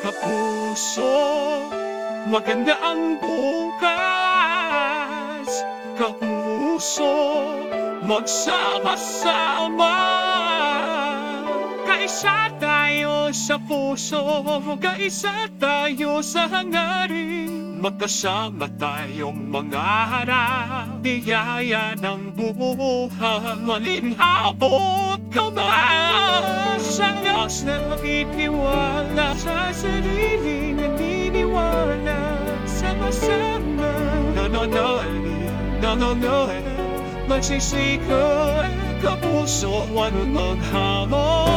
kapuso Maganda ang bukas. Kapuso Magsama-sama. Kaisa tayo sa puso Kaisa tayo sa hangarin. Magkasama tayong mangarap Biyaya ng buhay. Malinhabot 怎么办啊？山又是一片瓦了，山是林林，云里瓦了，山不山呢？难难难难难难难，满心时刻，可不守患难寒。